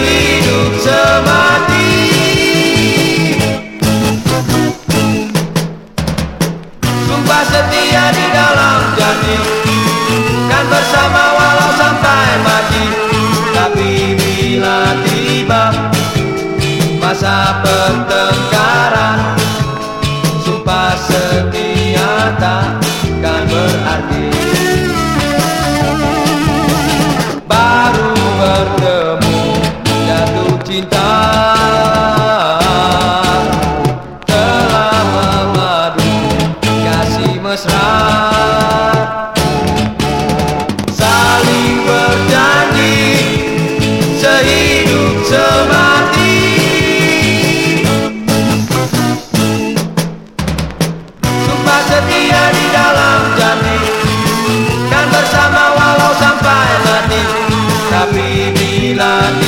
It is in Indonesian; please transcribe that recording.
hidup semati Sumpah setia di dalam janji Kan bersama walau sampai mati Tapi bila tiba Masa penting. la